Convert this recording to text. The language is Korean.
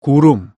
구름.